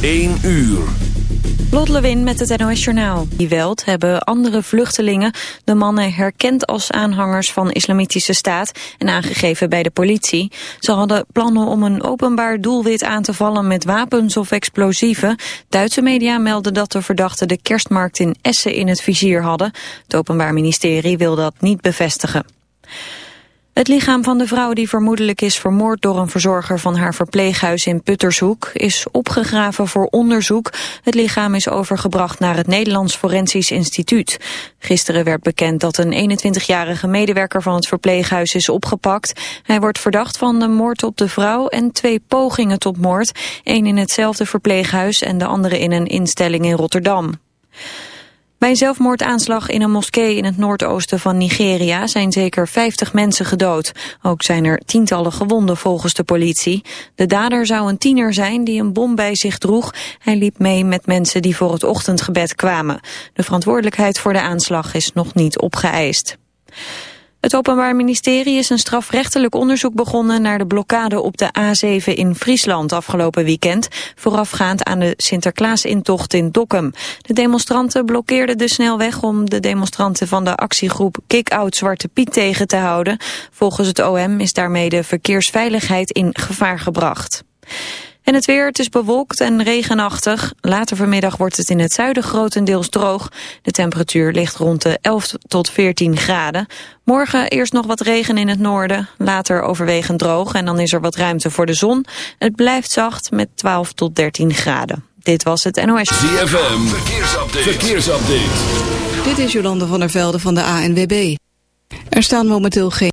1 uur. Lot Lewin met het NOS Journaal. Die Welt hebben andere vluchtelingen de mannen herkend als aanhangers van islamitische staat en aangegeven bij de politie. Ze hadden plannen om een openbaar doelwit aan te vallen met wapens of explosieven. Duitse media melden dat de verdachten de kerstmarkt in Essen in het vizier hadden. Het Openbaar Ministerie wil dat niet bevestigen. Het lichaam van de vrouw die vermoedelijk is vermoord door een verzorger van haar verpleeghuis in Puttershoek is opgegraven voor onderzoek. Het lichaam is overgebracht naar het Nederlands Forensisch Instituut. Gisteren werd bekend dat een 21-jarige medewerker van het verpleeghuis is opgepakt. Hij wordt verdacht van de moord op de vrouw en twee pogingen tot moord. één in hetzelfde verpleeghuis en de andere in een instelling in Rotterdam. Bij een zelfmoordaanslag in een moskee in het noordoosten van Nigeria zijn zeker 50 mensen gedood. Ook zijn er tientallen gewonden volgens de politie. De dader zou een tiener zijn die een bom bij zich droeg. Hij liep mee met mensen die voor het ochtendgebed kwamen. De verantwoordelijkheid voor de aanslag is nog niet opgeëist. Het Openbaar Ministerie is een strafrechtelijk onderzoek begonnen naar de blokkade op de A7 in Friesland afgelopen weekend, voorafgaand aan de Sinterklaasintocht in Dokkum. De demonstranten blokkeerden de snelweg om de demonstranten van de actiegroep Kick-Out Zwarte Piet tegen te houden. Volgens het OM is daarmee de verkeersveiligheid in gevaar gebracht. En het weer, het is bewolkt en regenachtig. Later vanmiddag wordt het in het zuiden grotendeels droog. De temperatuur ligt rond de 11 tot 14 graden. Morgen eerst nog wat regen in het noorden, later overwegend droog... en dan is er wat ruimte voor de zon. Het blijft zacht met 12 tot 13 graden. Dit was het NOS. ZFM, verkeersupdate. verkeersupdate. Dit is Jolande van der Velde van de ANWB. Er staan momenteel geen...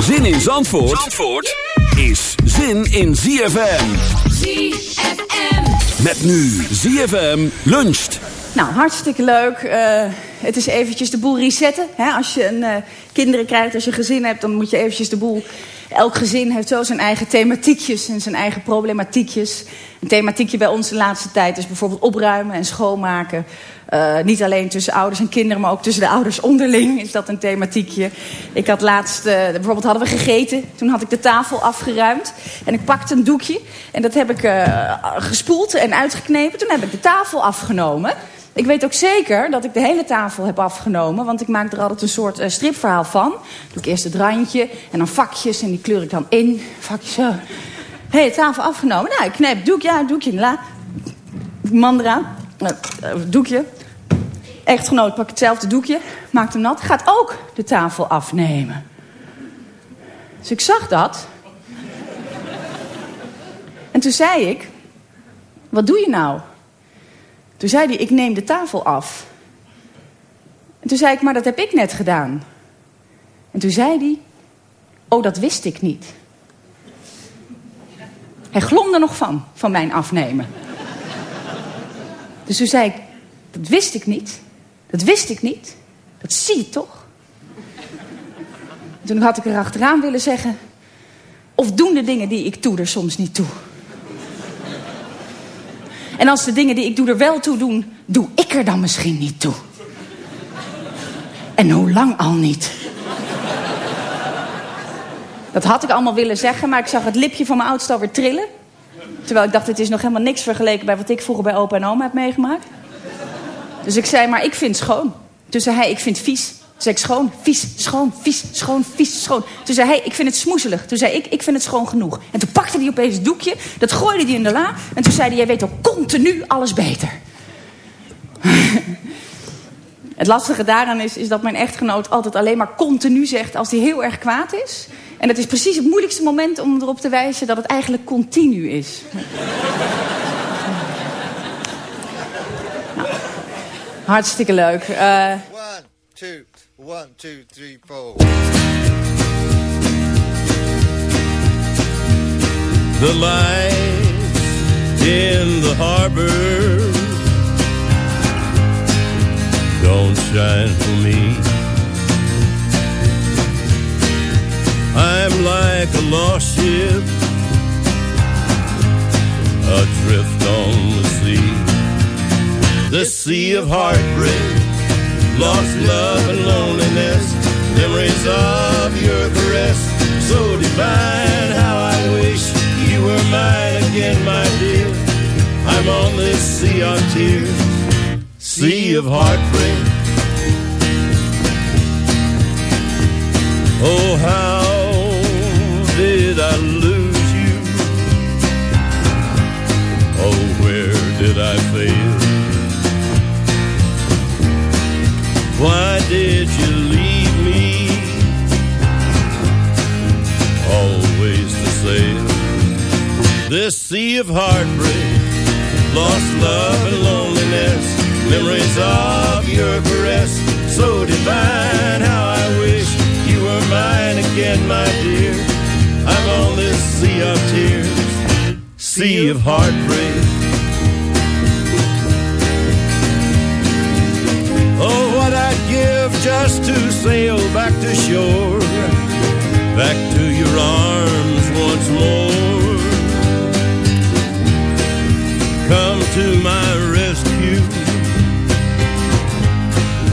Zin in Zandvoort, Zandvoort is zin in ZFM. ZFM. Met nu ZFM luncht. Nou, hartstikke leuk. Eh, het is eventjes de boel resetten. Hè? Als je een, eh, kinderen krijgt, als je een gezin hebt, dan moet je eventjes de boel... Elk gezin heeft zo zijn eigen thematiekjes en zijn eigen problematiekjes. Een thematiekje bij ons de laatste tijd is bijvoorbeeld opruimen en schoonmaken. Uh, niet alleen tussen ouders en kinderen, maar ook tussen de ouders onderling is dat een thematiekje. Ik had laatst, uh, bijvoorbeeld hadden we gegeten. Toen had ik de tafel afgeruimd. En ik pakte een doekje. En dat heb ik uh, gespoeld en uitgeknepen. Toen heb ik de tafel afgenomen. Ik weet ook zeker dat ik de hele tafel heb afgenomen. Want ik maak er altijd een soort uh, stripverhaal van. Doe ik eerst het randje en dan vakjes. En die kleur ik dan in. Vakjes zo. Hé, hey, tafel afgenomen. Nou, ik knijp doekje uit, doekje. La. Man eraan. Uh, doekje. Echtgenoot pakt hetzelfde doekje. Maakt hem nat. Gaat ook de tafel afnemen. Dus ik zag dat. En toen zei ik... Wat doe je nou? Toen zei hij, ik neem de tafel af. En toen zei ik, maar dat heb ik net gedaan. En toen zei hij, oh, dat wist ik niet. Hij glomde nog van, van mijn afnemen. Dus toen zei ik, dat wist ik niet. Dat wist ik niet. Dat zie je toch? En toen had ik er achteraan willen zeggen... of doen de dingen die ik doe er soms niet toe. En als de dingen die ik doe er wel toe doen, doe ik er dan misschien niet toe. En hoe lang al niet? Dat had ik allemaal willen zeggen, maar ik zag het lipje van mijn oudste alweer trillen. Terwijl ik dacht, het is nog helemaal niks vergeleken bij wat ik vroeger bij opa en oma heb meegemaakt. Dus ik zei, maar ik vind schoon. Zei hij, ik vind vies. Toen zei ik, schoon, vies, schoon, vies, schoon, vies, schoon. Toen zei hij, ik vind het smoezelig. Toen zei ik, ik vind het schoon genoeg. En toen pakte hij opeens het doekje, dat gooide hij in de la. En toen zei hij, jij weet ook continu alles beter. Het lastige daaraan is, is dat mijn echtgenoot altijd alleen maar continu zegt als hij heel erg kwaad is. En dat is precies het moeilijkste moment om erop te wijzen dat het eigenlijk continu is. Nou, hartstikke leuk. Eh, One, two, one, two, three, four. The lights in the harbor don't shine for me. I'm like a lost ship adrift on the sea. The sea of heartbreak, lost love and loneliness, memories of your caress, so divine. How I wish you were mine again, my dear. I'm on this sea of tears, sea of heartbreak. Oh, how did I lose you? Oh, where did I fail? Why did you leave me? Always to sail this sea of heartbreak, lost love and loneliness, memories of your caress, so divine. How I wish you were mine again, my dear. I'm on this sea of tears, sea of heartbreak. Just to sail back to shore, back to your arms once more. Come to my rescue.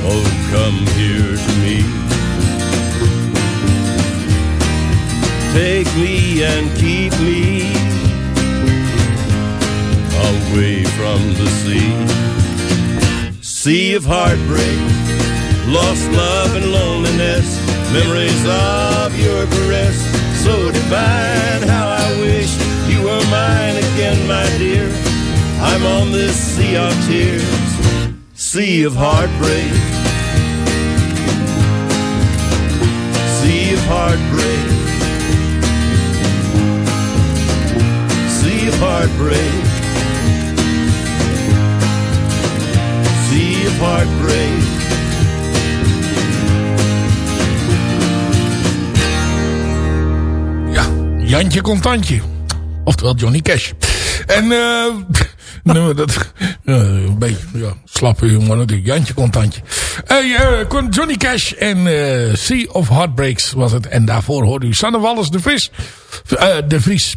Oh, come here to me. Take me and keep me away from the sea sea of heartbreak, lost love and loneliness, memories of your caress, so divine. How I wish you were mine again, my dear. I'm on this sea of tears, sea of heartbreak, sea of heartbreak, sea of heartbreak. sea of heartbreak. Jantje Contantje. Oftewel Johnny Cash. En eh dat... ja, een beetje ja, slappe humor natuurlijk. Jantje Contantje. Eh, kon- Johnny Cash en eh, Sea of Heartbreaks was het. En daarvoor hoorde u Sanne Wallis de eh, de Vries.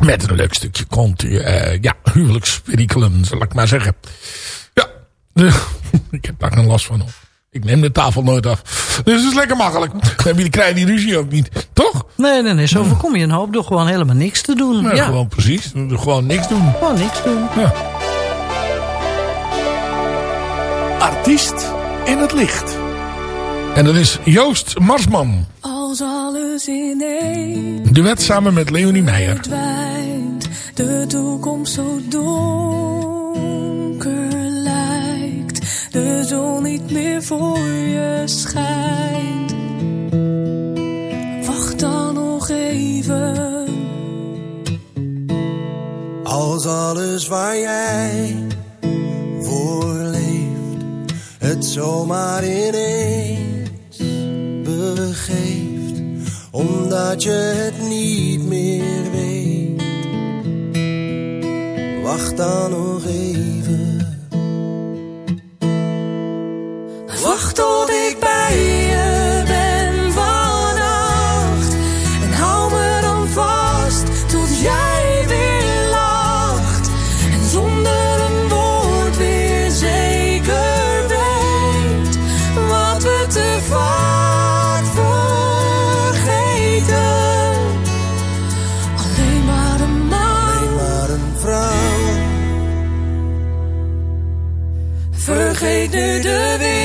Met een leuk stukje kont. eh ja, huwelijksperikelen, zal ik maar zeggen. Ja, ik heb daar geen last van. Hoor. Ik neem de tafel nooit af. Dus het is lekker makkelijk. Dan heb je- krijg je die ruzie ook niet. Toch? Nee, nee, nee. Zo voorkom je een hoop door gewoon helemaal niks te doen. Ja, Ja, Gewoon precies. Gewoon niks doen. gewoon niks doen. Ja. Artiest in het licht. En dat is Joost Marsman. Als alles ineens Duet samen met Leonie Meijer. de toekomst zo donker lijkt, de zon niet meer voor je schijnt. Wacht dan nog even. Als alles waar jij voor leeft, het zomaar ineens begeeft, omdat je het niet meer weet. Wacht dan nog even. Wacht tot ik bij je ben vannacht. En hou me dan vast tot jij weer lacht. En zonder een woord weer zeker weet wat we te vaak vergeten. Alleen maar een man, alleen maar een vrouw. Vergeet nu de wereld.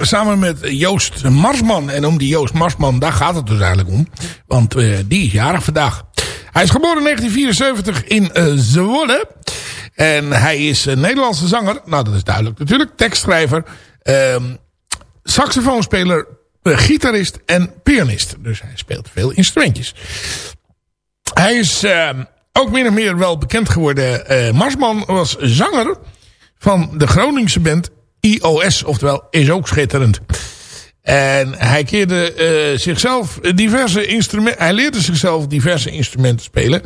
Samen met Joost Marsman. En om die Joost Marsman, daar gaat het dus eigenlijk om. Want eh, die is jarig vandaag. Hij is geboren in 1974 in eh, Zwolle. En hij is een Nederlandse zanger. Nou, dat is duidelijk natuurlijk. Tekstschrijver. ehm, saxofoonspeler. eh, gitarist en pianist. Dus hij speelt veel instrumentjes. Hij is ehm, ook min of meer wel bekend geworden. Eh, Marsman was zanger van de Groningse band IOS. Oftewel, is ook schitterend. En hij keerde eh, zichzelf diverse instrumenten... Hij leerde zichzelf diverse instrumenten spelen.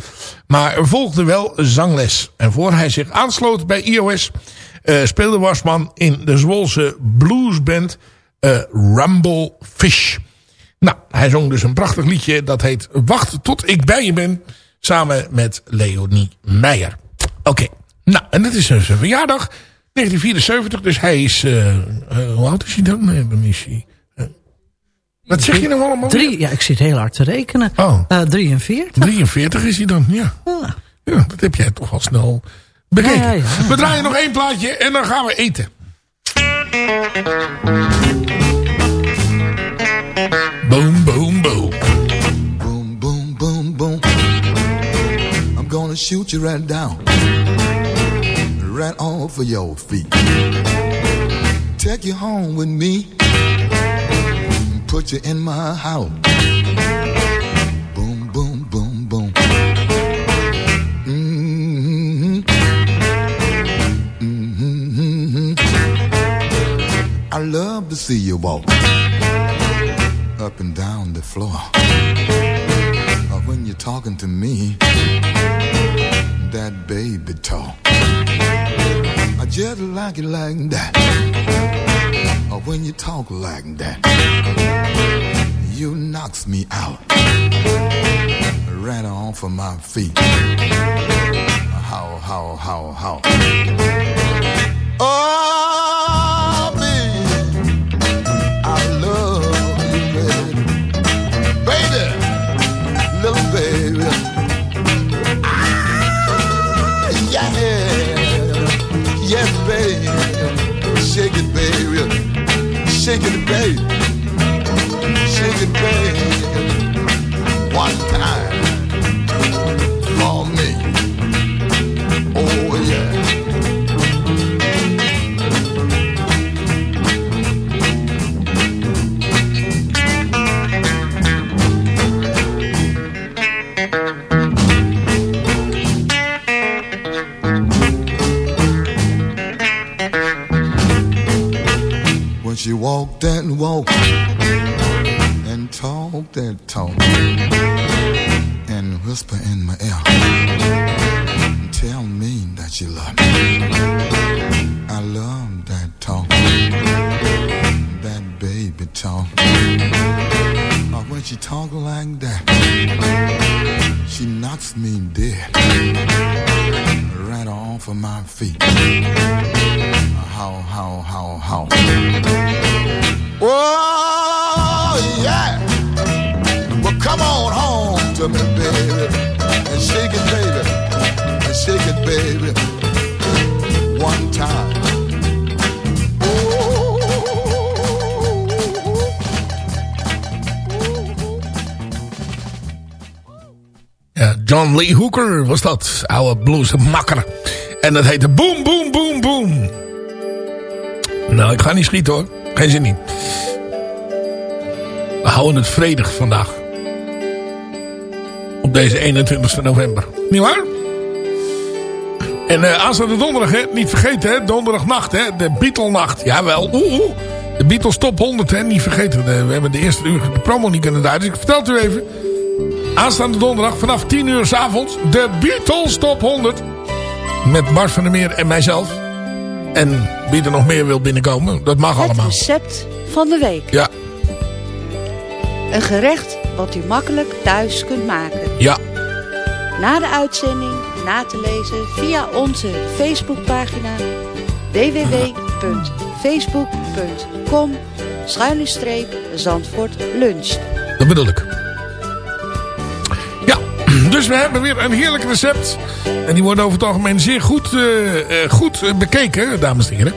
Maar volgde wel zangles. En voor hij zich aansloot bij IOS... eh, speelde Wasman in de Zwolse bluesband eh, Rumble Fish. Nou, hij zong dus een prachtig liedje. Dat heet Wacht tot ik bij je ben. Samen met Leonie Meijer. Oké. Nou, en dit is zijn verjaardag. 1974. Dus hij is... eh, eh, hoe oud is hij dan? Nee, dan is hij... eh, wat zeg je nou allemaal? Drie, ja, ik zit heel hard te rekenen. Oh. Eh 43. 43 is hij dan, ja. Ja, dat heb jij toch al snel bekeken. Ja, ja, ja. We draaien nog één plaatje en dan gaan we eten. Boom, boom, boom. Boom, boom, boom, boom. I'm gonna shoot you right down. Right off of your feet. Take you home with me. Put you in my house. Boom, boom, boom, boom. Mm-hmm. Mm-hmm. I love to see you walk up and down the floor. Or when you're talking to me, that baby talk. I just like it like that. Or when you talk like that, you knocks me out. Right off of my feet. How, how, how, how. Oh, Oude bluesmakker. En dat heette Boom, Boom, Boom, Boom. Nou, ik ga niet schieten hoor. Geen zin in. We houden het vredig vandaag. Op deze 21 november. Niet waar? En uh, aanstaande donderdag, hè, niet vergeten, hè, donderdagnacht, hè, de Beatle-nacht. Jawel, oeh, oeh. De Beatles top 100, hè, niet vergeten. We hebben de eerste uur de promo niet kunnen duiden, dus ik vertel het u even. Aanstaande donderdag vanaf 10 uur s avonds de Beatles top 100. Met Bart van der Meer en mijzelf. En wie er nog meer wil binnenkomen, dat mag Het allemaal. recept van de week. Ja, Een gerecht wat u makkelijk thuis kunt maken. ja, Na de uitzending na te lezen via onze Facebookpagina www.facebook.com schuine Zandvoort dat bedoel ik. Dus we hebben weer een heerlijk recept. En die worden over het algemeen zeer goed, eh, eh, goed bekeken, dames en heren.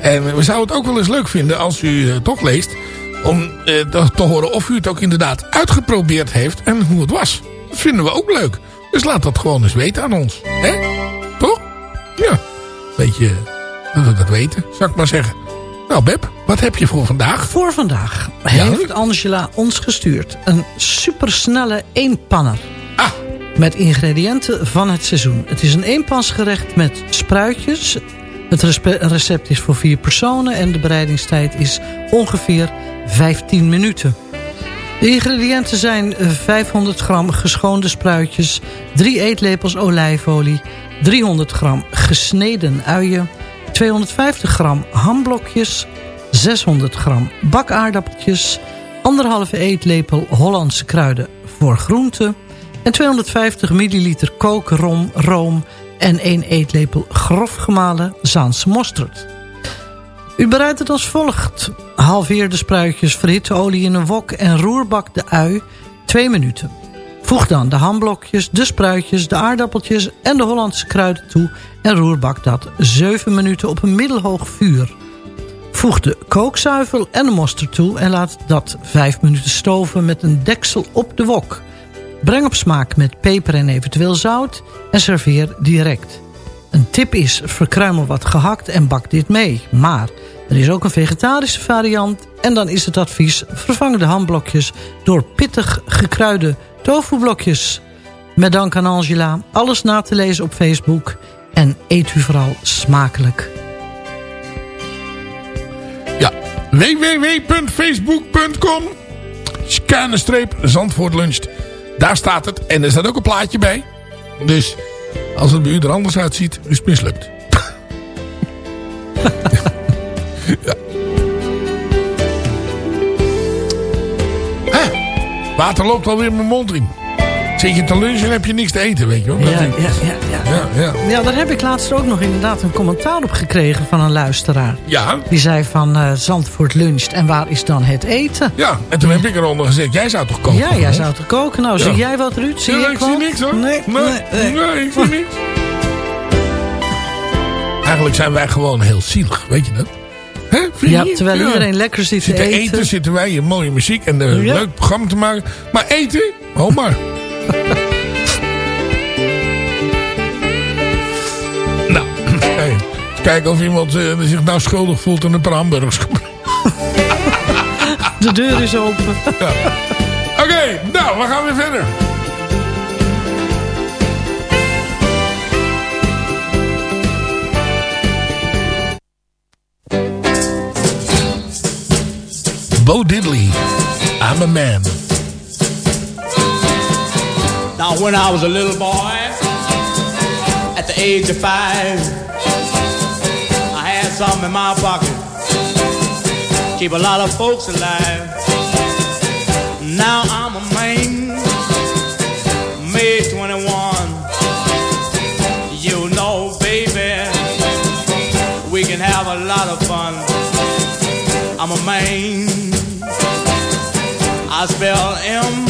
En we zouden het ook wel eens leuk vinden als u eh, toch leest... om te, horen of u het ook inderdaad uitgeprobeerd heeft en hoe het was. Dat vinden we ook leuk. Dus laat dat gewoon eens weten aan ons. hè? Toch? Ja. Beetje dat we dat weten, zou ik maar zeggen. Nou Beb, wat heb je voor vandaag? Voor vandaag heeft Angela ons gestuurd een supersnelle eenpanner. Met ingrediënten van het seizoen. Het is een eenpansgerecht met spruitjes. Het recept is voor vier personen en de bereidingstijd is ongeveer 15 minuten. De ingrediënten zijn eh, 500 gram geschoonde spruitjes, 3 eetlepels olijfolie, 300 gram gesneden uien, 250 gram hamblokjes, 600 gram bakaardappeltjes, 1,5 eetlepel Hollandse kruiden voor groenten en 250 milliliter kookrom, room en 1 eetlepel grof gemalen Zaanse mosterd. U bereidt het als volgt. Halveer de spruitjes, de olie in een wok en roerbak de ui 2 minuten. Voeg dan de hamblokjes, de spruitjes, de aardappeltjes en de Hollandse kruiden toe... en roerbak dat 7 minuten op een middelhoog vuur. Voeg de kookzuivel en de mosterd toe en laat dat 5 minuten stoven met een deksel op de wok. Breng op smaak met peper en eventueel zout en serveer direct. Een tip is, verkruimel wat gehakt en bak dit mee. Maar er is ook een vegetarische variant. En dan is het advies, vervang de hamblokjes door pittig gekruide tofublokjes. Met dank aan Angela, alles na te lezen op Facebook. En eet u vooral smakelijk. Ja, www.facebook.com Scannerstreep Zandvoort. Daar staat het. En er staat ook een plaatje bij. Dus als het bij u er anders uitziet, is het mislukt. ja. Hè? Water loopt alweer mijn mond in. Zit je te lunchen en heb je niks te eten, weet je wel. Ja, ja, ja, ja. ja, ja. Ja, daar heb ik laatst ook nog inderdaad een commentaar op gekregen van een luisteraar. Ja. Die zei van eh, Zandvoort luncht en waar is dan het eten? Ja, en toen heb ik eronder gezegd, jij zou toch koken? Ja, jij hè? zou te koken. Nou, Ja. zie jij wat, Ruud? Zie Ja, ik ik zie wat? niks hoor. Nee, nee, nee, nee, ik zie niks. Eigenlijk zijn wij gewoon heel zielig, weet je dat? Hè, vind je Ja, terwijl Ja. iedereen lekker zit te Zitten eten. eten. zitten wij in mooie muziek en een Ja. leuk programma te maken. Maar eten, oh maar nou, hey, kijken of iemand eh, zich nou schuldig voelt in een paar hamburgers. De deur is open. Ja. Oké, nou, we gaan weer verder. Bo Diddley, I'm a man. Now, when I was a little boy, at the age of five, I had something in my pocket. Keep a lot of folks alive. Now I'm a man, May 21. You know, baby, we can have a lot of fun. I'm a man. I spell M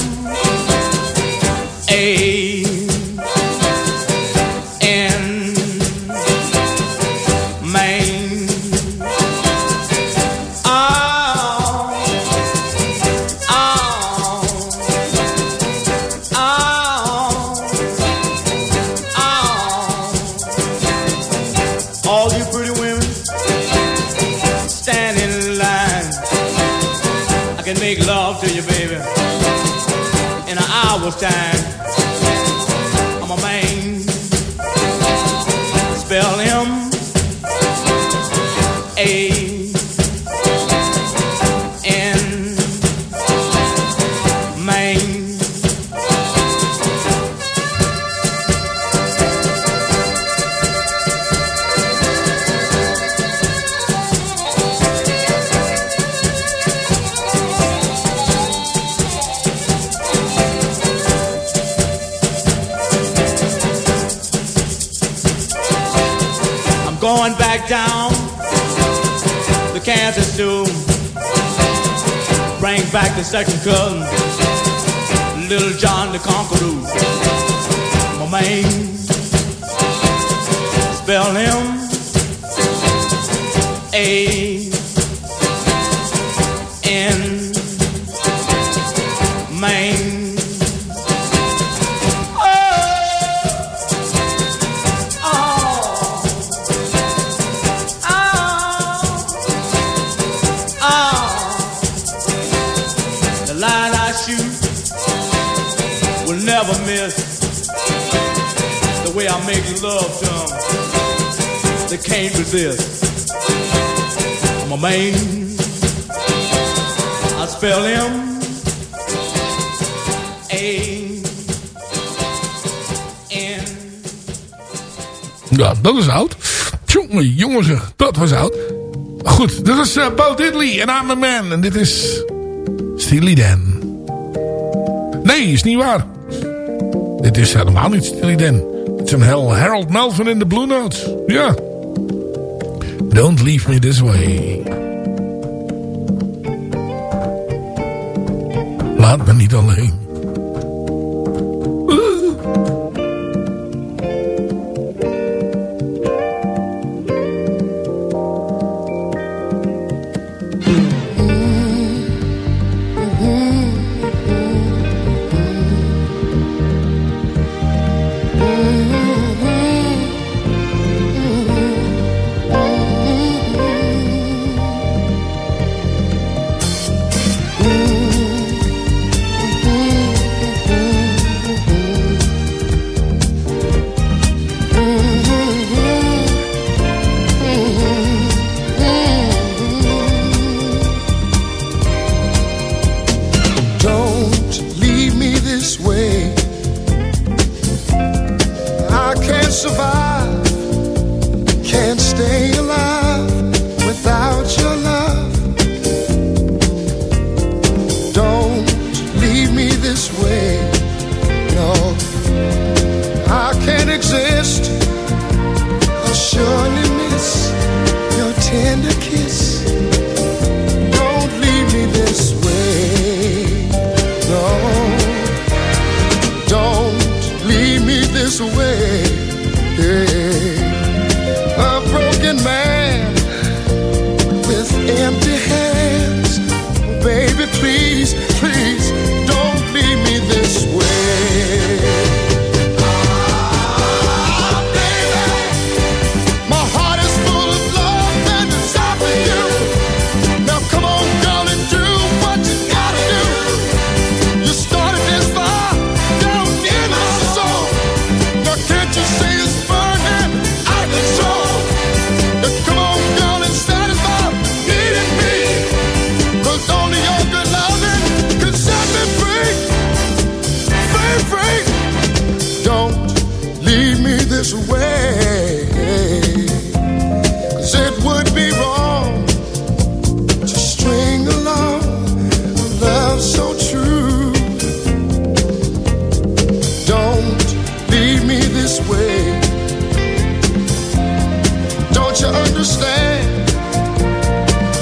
Kansas soon. Bring back the second cousin, Little John the Conqueror. My man, spell him A they can't resist. A man. I spell him. Ja, dat is oud. Jongen, jongen zeg, dat was oud. Goed, dit is uh, Bo Diddley en I'm a Man. En dit is Steely Dan. Nee, is niet waar. Dit is helemaal niet Steely Dan. Het is een Harold Melvin in de Blue Notes. Ja. Don't leave me this way. Laat me niet alleen.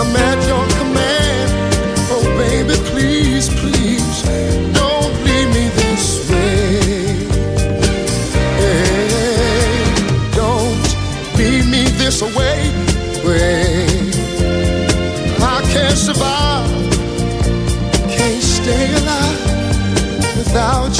I'm at your command. Oh, baby, please, please, don't leave me this way. Don't leave me this way. I can't survive, can't stay alive without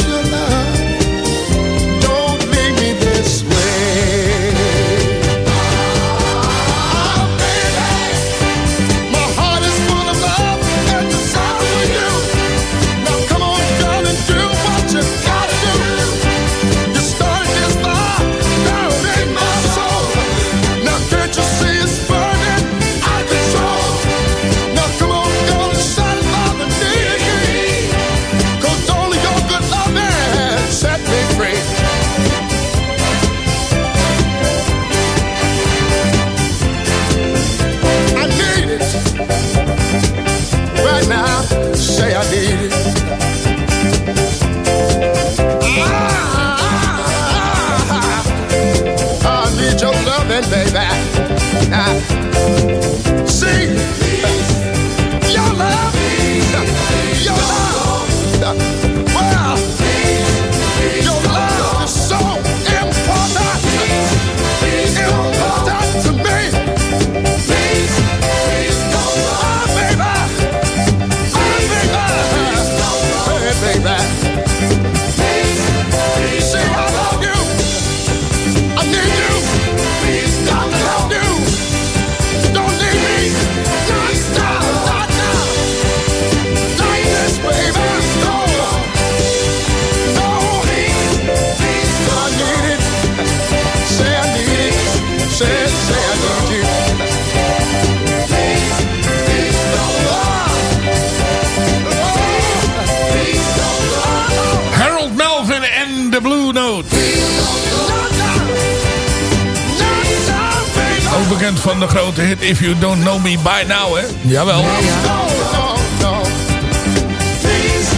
van de grote hit If You Don't Know Me By Now, hè? Jawel.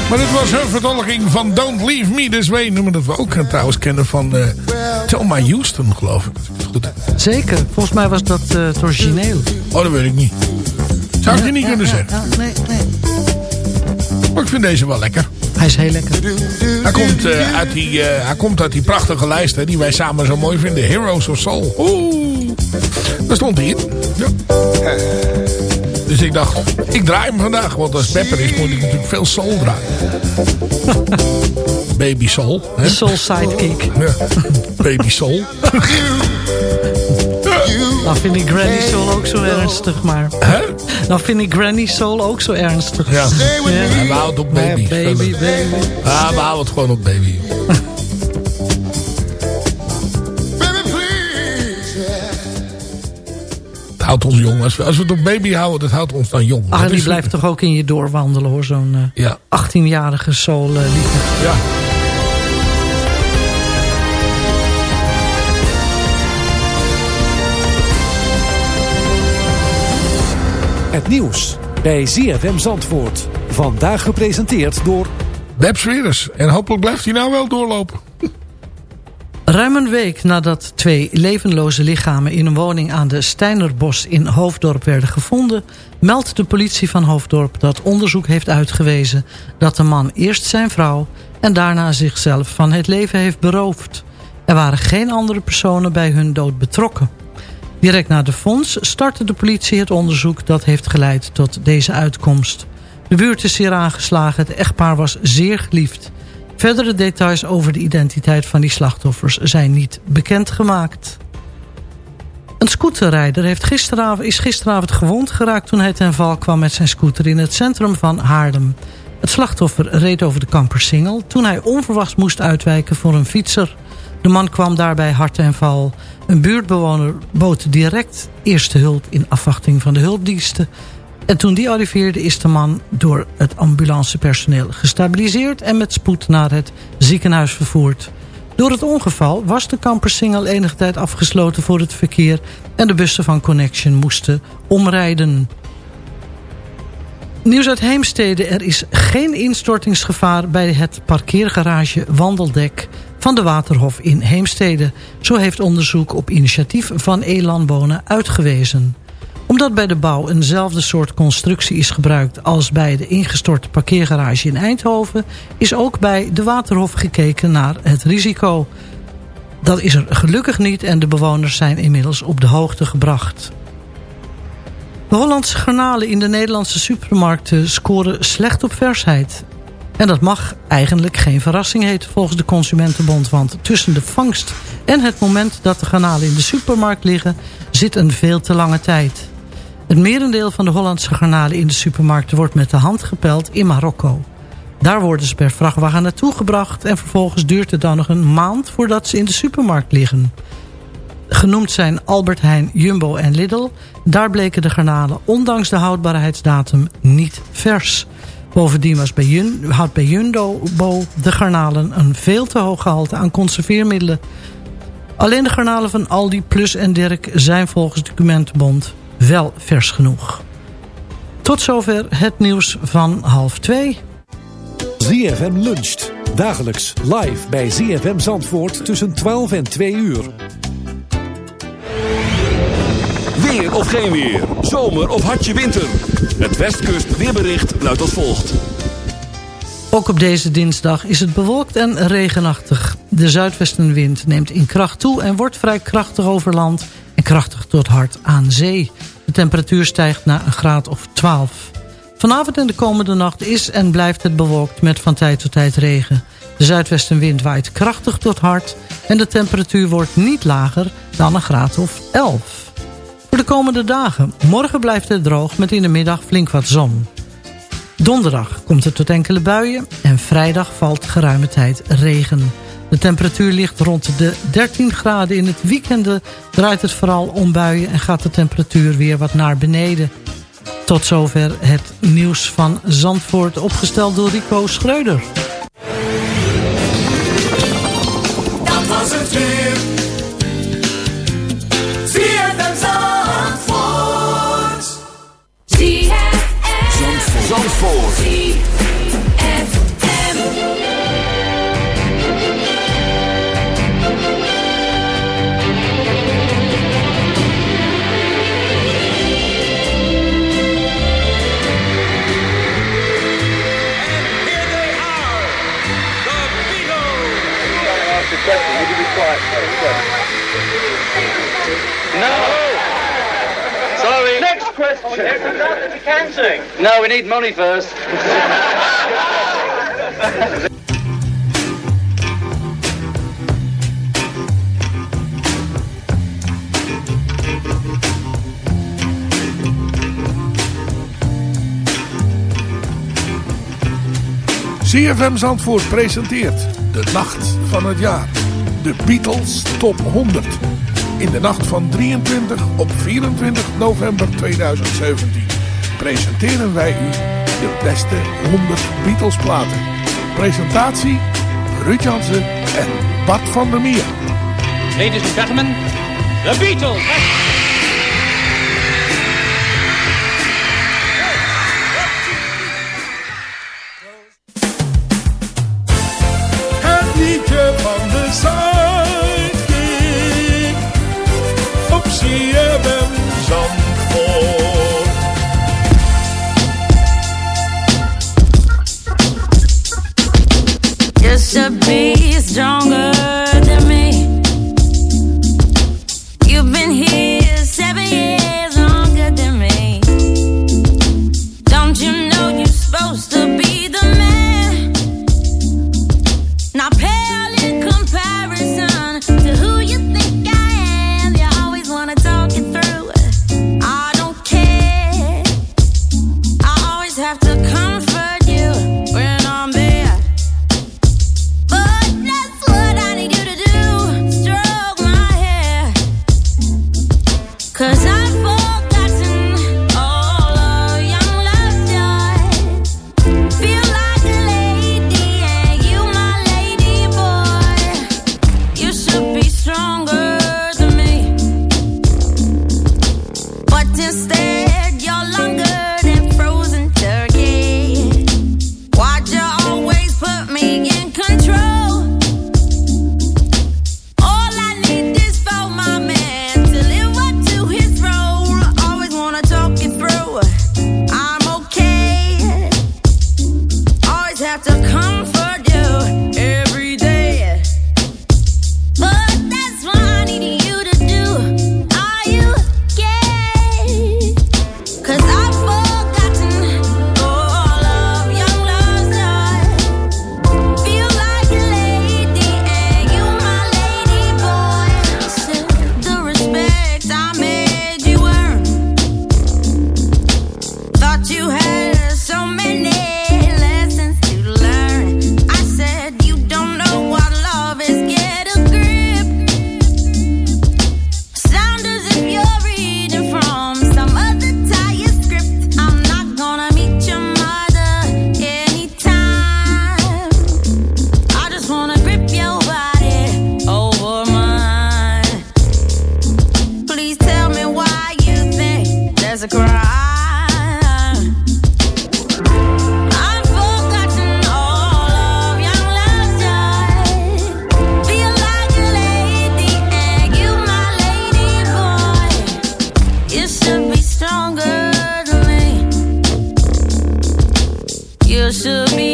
Maar dit was hun vertolking van Don't Leave Me This Way. Noemen dat we ook eh, trouwens kennen van Thelma Houston, geloof ik. Goed. Zeker. Volgens mij was dat eh, het origineel. Oh, dat weet ik niet. Zou ik je niet kunnen zeggen. Ja, nee, nee. Maar ik vind deze wel lekker. Hij is heel lekker. Hij komt, uit, die, hij komt uit die prachtige lijst hè, die wij samen zo mooi vinden. Heroes of Soul. Oeh, daar stond hij in. Ja. Dus ik dacht, ik draai hem vandaag. Want als Pepper is, moet ik natuurlijk veel soul draaien. Baby soul. Hè? Soul sidekick. Ja. Baby soul. Dan vind ik Granny Soul ook zo ernstig, maar... Hè? Dan vind ik Granny Soul ook zo ernstig. Ja. Ja, we houden het op baby. Baby, baby. Ja, we houden het gewoon op baby. Houdt ons jong. Als we, als we het op baby houden, dat houdt ons dan jong. Ach, Dat die blijft toch ook in je doorwandelen hoor, zo'n eh, Ja. 18-jarige soul eh, liefde. Ja. Het nieuws bij ZFM Zandvoort. Vandaag gepresenteerd door... Web. En hopelijk blijft hij nou wel doorlopen. Ruim een week nadat twee levenloze lichamen in een woning aan de Steinerbos in Hoofddorp werden gevonden, meldt de politie van Hoofddorp dat onderzoek heeft uitgewezen dat de man eerst zijn vrouw en daarna zichzelf van het leven heeft beroofd. Er waren geen andere personen bij hun dood betrokken. Direct na de fonds startte de politie het onderzoek dat heeft geleid tot deze uitkomst. De buurt is zeer aangeslagen, het echtpaar was zeer geliefd. Verdere details over de identiteit van die slachtoffers zijn niet bekendgemaakt. Een scooterrijder heeft gisteravond, is gisteravond gewond geraakt toen hij ten val kwam met zijn scooter in het centrum van Haarlem. Het slachtoffer reed over de Kampersingel toen hij onverwachts moest uitwijken voor een fietser. De man kwam daarbij hard ten val. Een buurtbewoner bood direct eerste hulp in afwachting van de hulpdiensten. En toen die arriveerde is de man door het ambulancepersoneel gestabiliseerd... en met spoed naar het ziekenhuis vervoerd. Door het ongeval was de Kampersingel enige tijd afgesloten voor het verkeer... en de bussen van Connection moesten omrijden. Nieuws uit Heemstede. Er is geen instortingsgevaar bij het parkeergarage Wandeldek van de Waterhof in Heemstede. Zo heeft onderzoek op initiatief van Elan Wonen uitgewezen. Omdat bij de bouw eenzelfde soort constructie is gebruikt als bij de ingestorte parkeergarage in Eindhoven... is ook bij de Waterhof gekeken naar het risico. Dat is er gelukkig niet en de bewoners zijn inmiddels op de hoogte gebracht. De Hollandse garnalen in de Nederlandse supermarkten scoren slecht op versheid. En dat mag eigenlijk geen verrassing heten volgens de Consumentenbond. Want tussen de vangst en het moment dat de garnalen in de supermarkt liggen... zit een veel te lange tijd. Het merendeel van de Hollandse garnalen in de supermarkten wordt met de hand gepeld in Marokko. Daar worden ze per vrachtwagen naartoe gebracht... en vervolgens duurt het dan nog een maand voordat ze in de supermarkt liggen. Genoemd zijn Albert Heijn, Jumbo en Lidl. Daar bleken de garnalen ondanks de houdbaarheidsdatum niet vers. Bovendien was bij Jun, had bij Jumbo de garnalen een veel te hoog gehalte aan conserveermiddelen. Alleen de garnalen van Aldi Plus en Dirk zijn volgens de documentenbond wel vers genoeg. Tot zover het nieuws van half twee. ZFM luncht. Dagelijks live bij ZFM Zandvoort tussen 12 en 2 uur. Weer of geen weer. Zomer of hartje winter. Het Westkust weerbericht luidt als volgt. Ook op deze dinsdag is het bewolkt en regenachtig. De zuidwestenwind neemt in kracht toe en wordt vrij krachtig over land... krachtig tot hard aan zee. De temperatuur stijgt naar een graad of 12. Vanavond en de komende nacht is en blijft het bewolkt met van tijd tot tijd regen. De zuidwestenwind waait krachtig tot hard... en de temperatuur wordt niet lager dan een graad of 11. Voor de komende dagen. Morgen blijft het droog met in de middag flink wat zon. Donderdag komt het tot enkele buien en vrijdag valt geruime tijd regen. De temperatuur ligt rond de 13 graden. In het weekend draait het vooral om buien en gaat de temperatuur weer wat naar beneden. Tot zover het nieuws van Zandvoort opgesteld door Rico Schreuder. Sing. No, we need money first. CFM Zandvoort presenteert de nacht van het jaar. De Beatles Top 100. In de nacht van 23 op 24 november 2017 presenteren wij u de beste 100 Beatles platen. Presentatie Ruud Jansen en Bart van der Meer. Ladies and gentlemen, the Beatles. Should be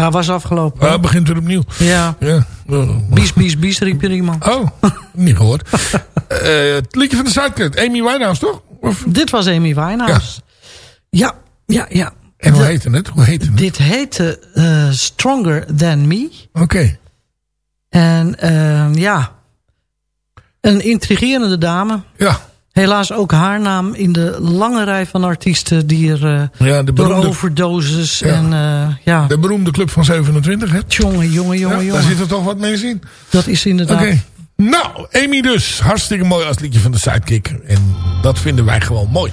Ja, was afgelopen. Ah, begint weer opnieuw. Ja. ja. Bies, bies, bies, riep er iemand. Oh, niet gehoord. Eh, het liedje van de Zuidkant. Amy Winehouse, toch? Of? Dit was Amy Winehouse. Ja, ja, ja. En hoe heette het? Hoe heette het? Dit heette eh, Stronger Than Me. Oké. En eh, ja, een intrigerende dame. Ja. Helaas ook haar naam in de lange rij van artiesten die er eh, Ja, de beroemde- overdoses Ja. en eh, ja. De beroemde club van 27, hè? Jongen, jongen, jongen, Ja. Daar zit er toch wat mee in. Dat is inderdaad. Oké. Nou, Amy dus. Hartstikke mooi als liedje van de Sidekick. En dat vinden wij gewoon mooi.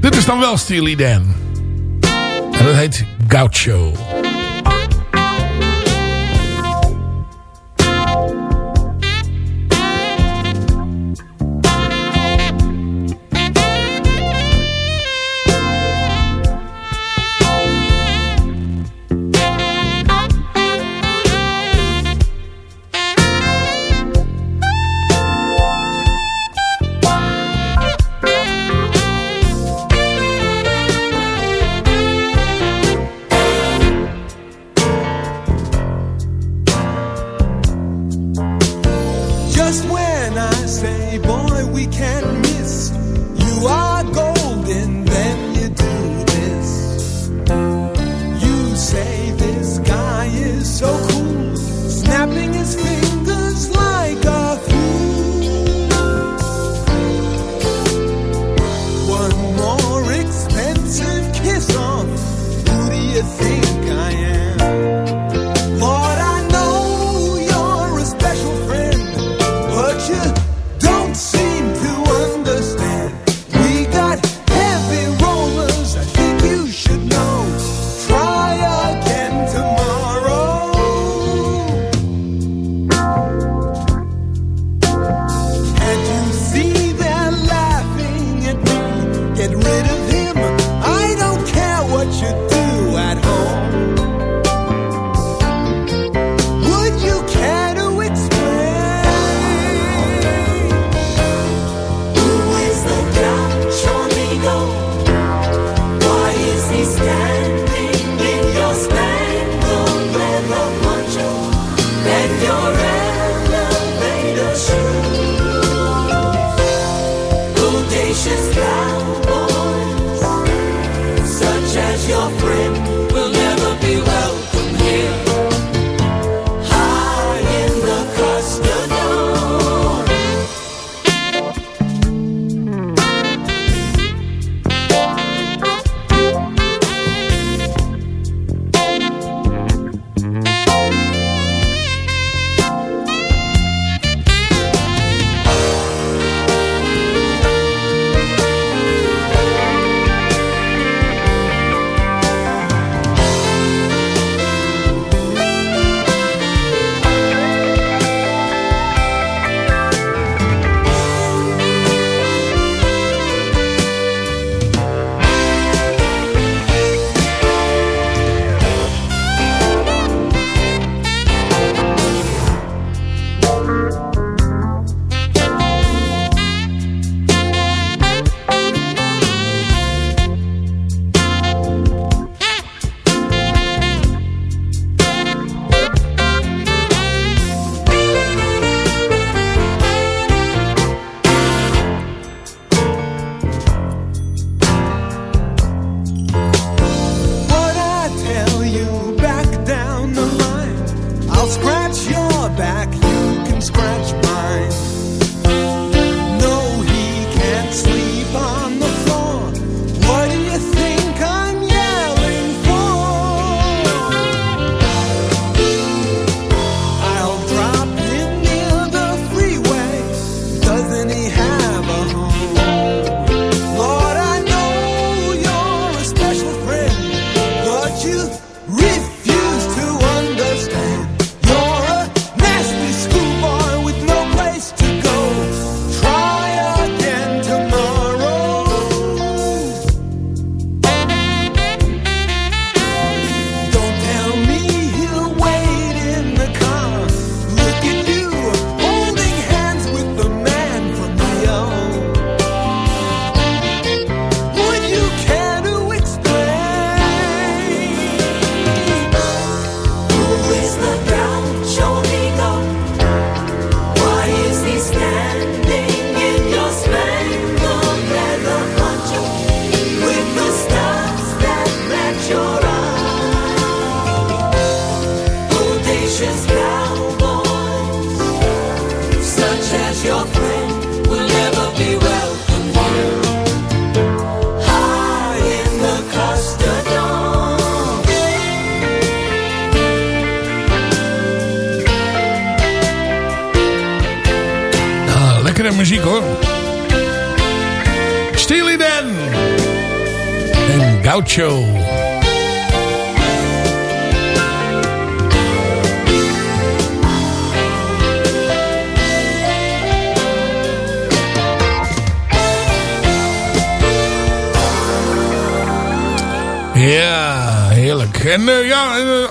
Dit is dan wel Steely Dan. En dat heet Gaucho.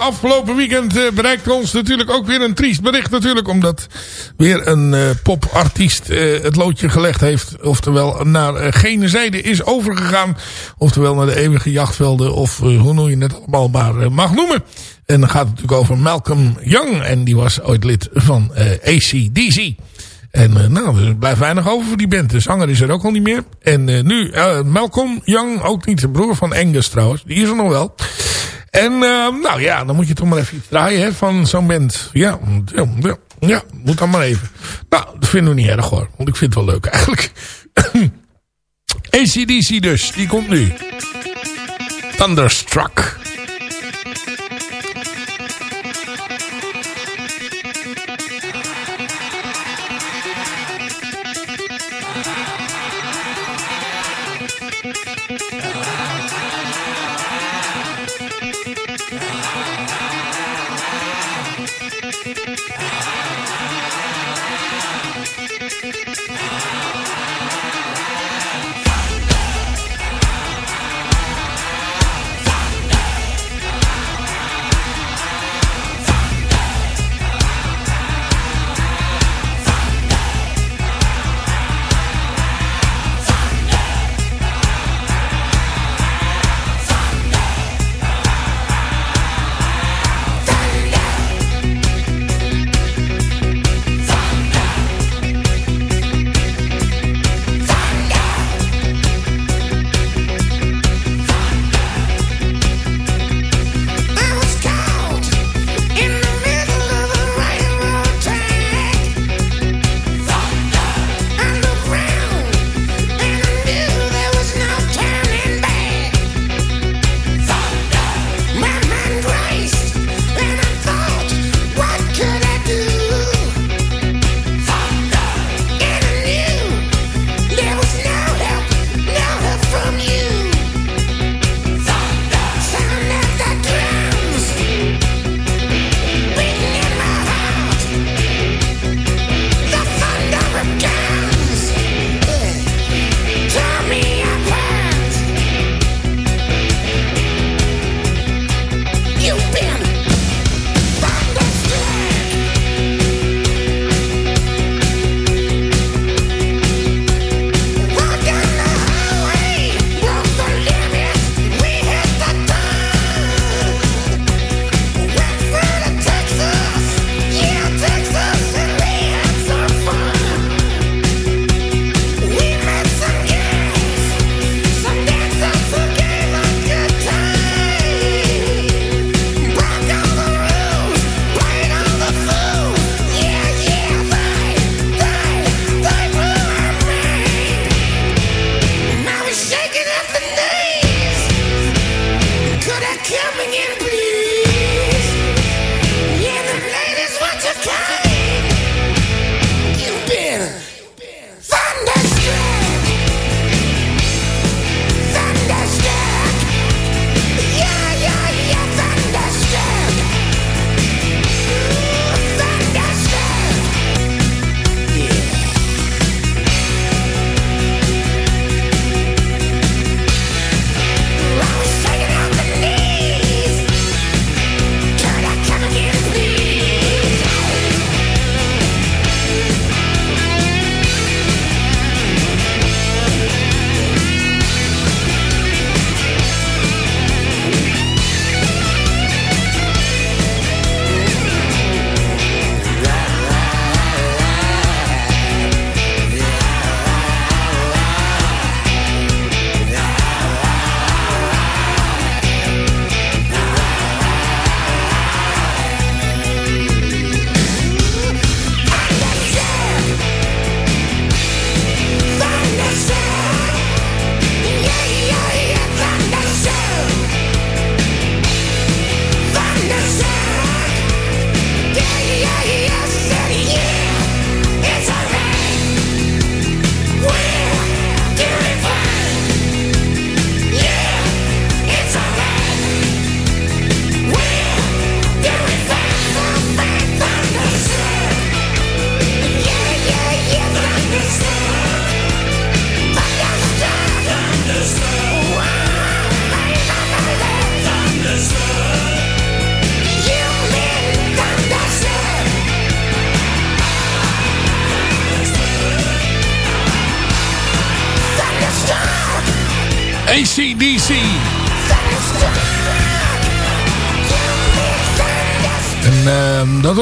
Afgelopen weekend uh, bereikte ons natuurlijk ook weer een triest bericht natuurlijk. Omdat weer een popartiest het loodje gelegd heeft. Oftewel naar gene zijde is overgegaan. Oftewel naar de eeuwige jachtvelden. Of hoe je het allemaal maar mag noemen. En dan gaat het natuurlijk over Malcolm Young. En die was ooit lid van ACDC. En nou, er blijft weinig over voor die band. De zanger is er ook al niet meer. En nu, Malcolm Young, ook niet de broer van Angus trouwens. Die is er nog wel. En nou ja, dan moet je toch maar even draaien hè, van zo'n band. Ja, ja, ja, ja, moet dan maar even. Nou, dat vinden we niet erg hoor. Want ik vind het wel leuk eigenlijk. ACDC dus, die komt nu. Thunderstruck.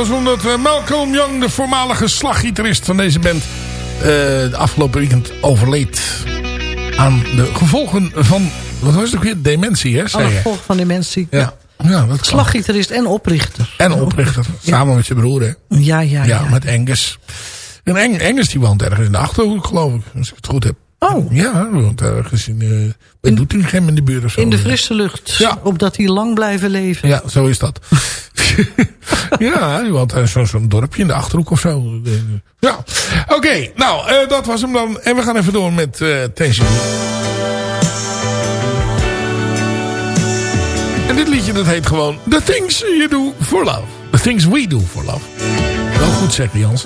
Was omdat eh, Malcolm Young, de voormalige slaggitarist van deze band... eh, de afgelopen weekend overleed aan de gevolgen van... Wat was het ook weer? Dementie, hè? Alle je? gevolgen van dementie. Ja. Ja, dat kan. Slaggitarist en oprichter. En oprichter. Samen met zijn broer, hè? Ja, ja, ja. met Angus. En Eng- Angus die woont ergens in de Achterhoek, geloof ik. Als ik het goed heb. Oh. Ja, woont ergens in... Uh, Doetinchem in de buurt of zo. In de frisse lucht. Ja. Opdat hij lang blijven leven. Ja, zo is dat. ja, die woont in zo'n dorpje in de Achterhoek of zo. Ja. Oké, nou, eh, dat was hem dan. En we gaan even door met eh Tension. En dit liedje dat heet gewoon The Things You Do For Love. The Things We Do For Love. Wel goed zeggen, Jans.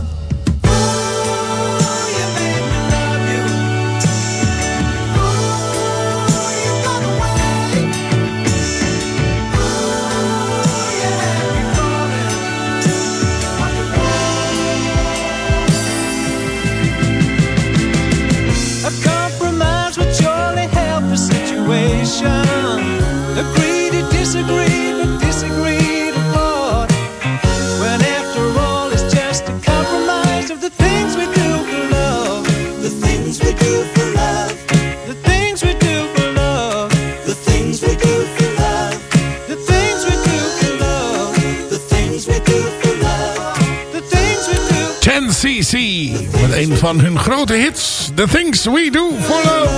Met een van hun grote hits. The Things We Do For Love.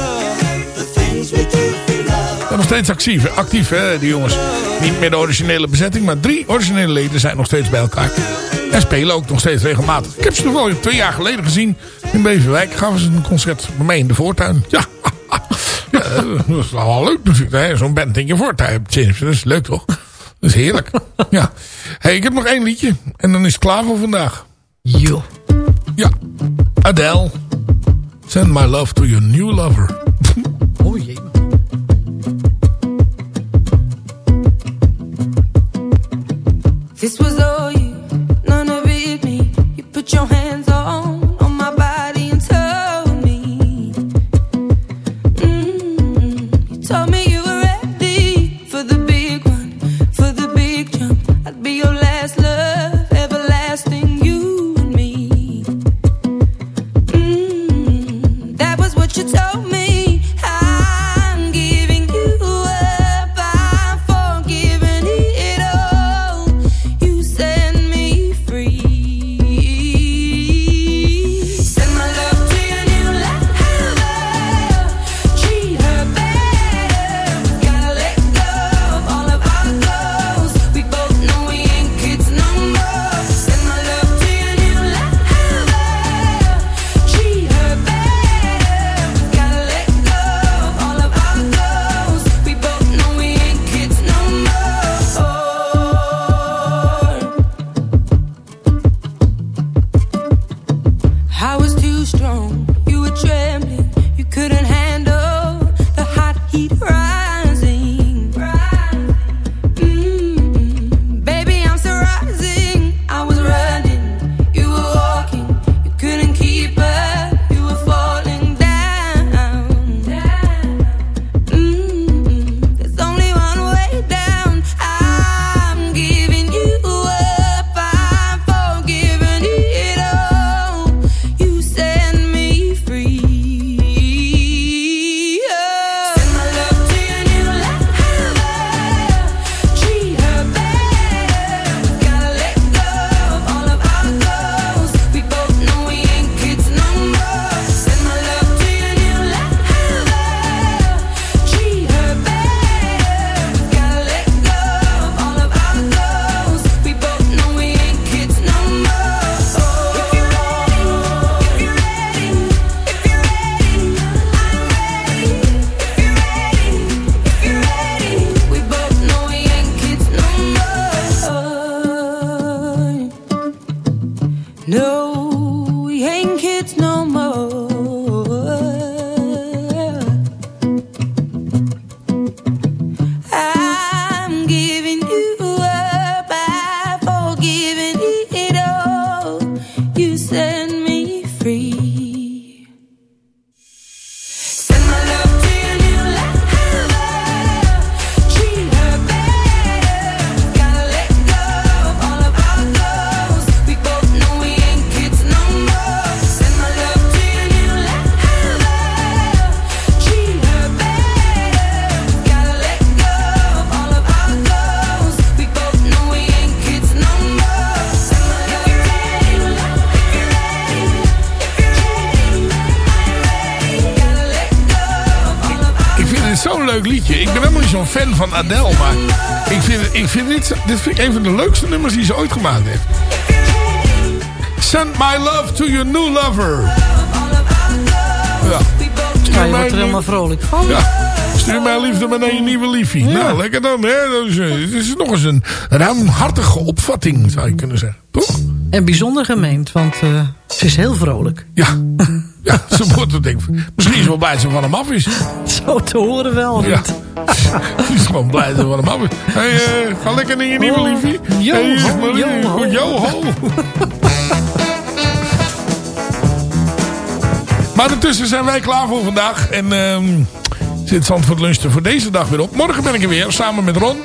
zijn nog steeds actief, actief hè, die jongens. Niet meer de originele bezetting, maar drie originele leden zijn nog steeds bij elkaar. En spelen ook nog steeds regelmatig. Ik heb ze nog wel twee jaar geleden gezien. In Beverwijk gaven ze een concert bij mij in de voortuin. Ja, ja dat is wel leuk natuurlijk. Zo'n band in je voortuin. Dat is leuk toch? Dat is heerlijk. Ja. Hey, ik heb nog één liedje. En dan is het klaar voor vandaag. Jo. Ja. Adele. Send my love to your new lover. Oh jee. This was all you, none of it me. You put your hands on dit, dit vind ik een van de leukste nummers die ze ooit gemaakt heeft. Send my love to your new lover. Ja. Ja, je wordt er helemaal vrolijk van. Ja. Stuur mij liefde met een nieuwe liefie. Nou, lekker dan. Hè? Dat is, eh, het is nog eens een ruimhartige opvatting, zou je kunnen zeggen. Toch? En bijzonder gemeend, want eh, ze is heel vrolijk. Ja. Ja, ze wordt er denk ik... Misschien is wel blij dat ze van hem af is. Zo te horen wel. Ja. Ze is gewoon blij dat van hem is. Hey, eh, ga lekker naar je nieuwe Oh, liefie. yo, Hey, ho, maar- yo, ho. yo, ho. Maar ondertussen zijn wij klaar voor vandaag. En ehm zit Zandvoort Lunch er voor deze dag weer op. Morgen ben ik er weer, samen met Ron.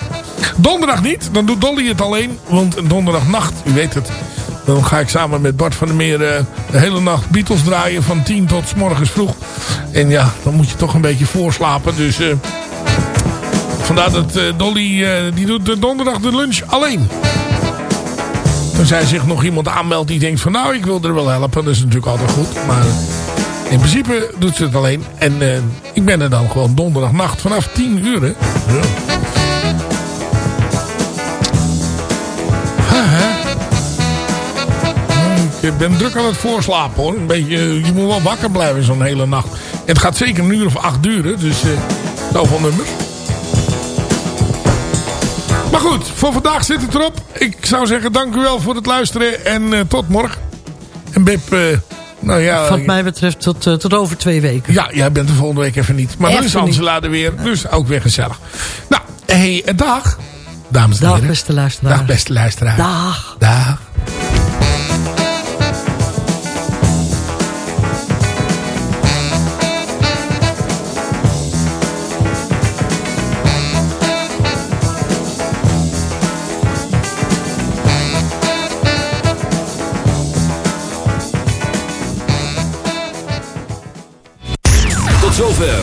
Donderdag niet, dan doet Dolly het alleen. Want donderdagnacht, u weet het... Dan ga ik samen met Bart van der Meer eh, de hele nacht Beatles draaien. Van 10 tot 's morgens vroeg. En ja, dan moet je toch een beetje voorslapen. Dus... eh, Vandaar dat eh, Dolly, eh, die doet de donderdag de lunch alleen. Tenzij zich nog iemand aanmeldt die denkt van nou ik wil er wel helpen. Dat is natuurlijk altijd goed. Maar in principe doet ze het alleen. En eh, ik ben er dan gewoon donderdagnacht vanaf 10 uur. Hè. Ja. Ik ben druk aan het voorslapen hoor. Een beetje, je moet wel wakker blijven zo'n hele nacht. En het gaat zeker een uur of acht duren. Dus eh zoveel nummers. Maar goed, voor vandaag zit het erop. Ik zou zeggen dank u wel voor het luisteren. En eh, tot morgen. En Bib, eh, nou ja... Wat mij betreft tot, eh, tot over twee weken. Ja, jij bent er volgende week even niet. Maar dan is Even niet. Angela er weer. Dus ook weer gezellig. Nou, hey, dag. Dames en Dag heren. beste luisteraar. Dag beste luisteraar. Dag. Dag.